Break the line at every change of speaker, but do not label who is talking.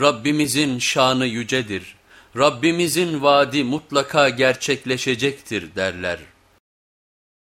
Rabbimizin şanı yücedir, Rabbimizin vaadi mutlaka gerçekleşecektir derler.